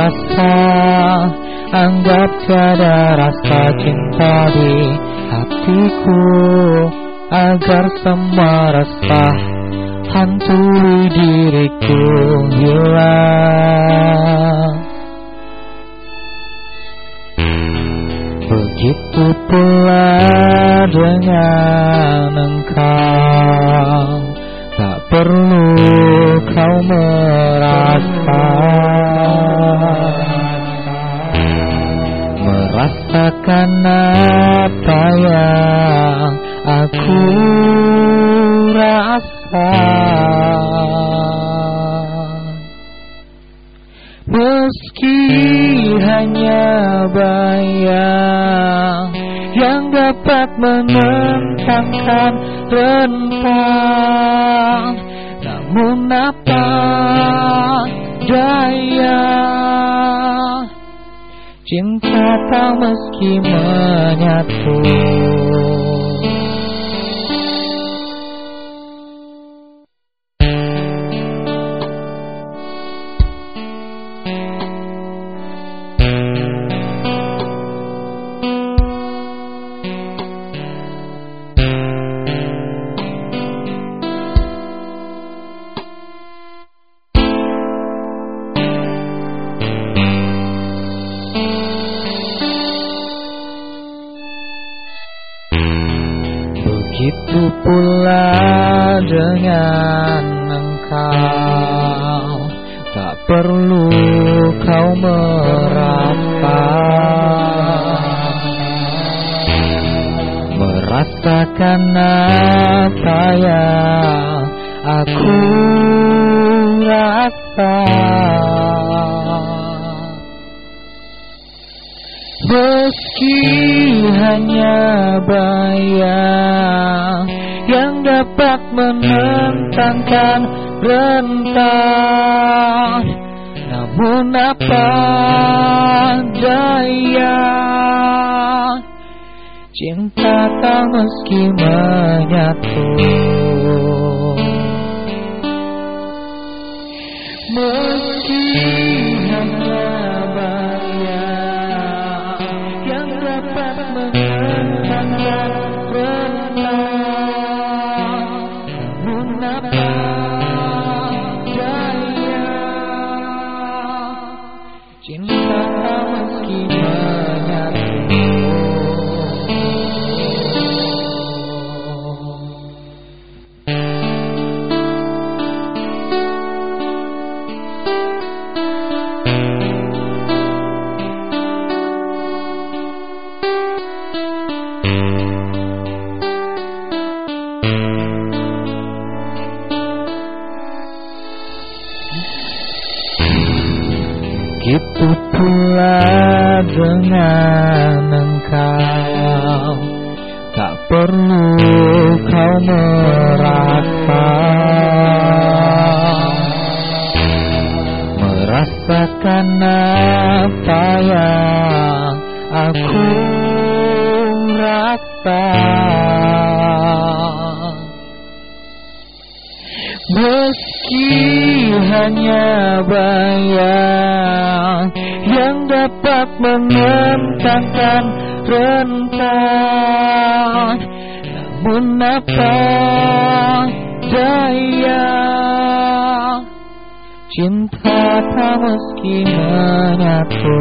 Merasa Anggap tiada rasa cinta di hatiku Agar semua rasa hantui diriku hilang. Begitu pula dengan engkau Tak perlu kau merasa aku rasa Meski hanya bayang Yang dapat menentangkan rentang Namun apa daya? Cinta tak meski menyatu Begitu pula dengan engkau. Tak perlu kau merasa Merasakan apa yang aku rasa. Meski hanya bayang Yang dapat menentangkan rentang Namun apa daya? Cinta tak meski menyatu. Meski hanya Cinta tak meski menyatu Gitu pula dengan engkau Tak perlu kau merasa. Merasakan apa yang aku Meski hanya bayang Yang dapat menentangkan rentang Namun apa daya? Cinta tak meski menyatu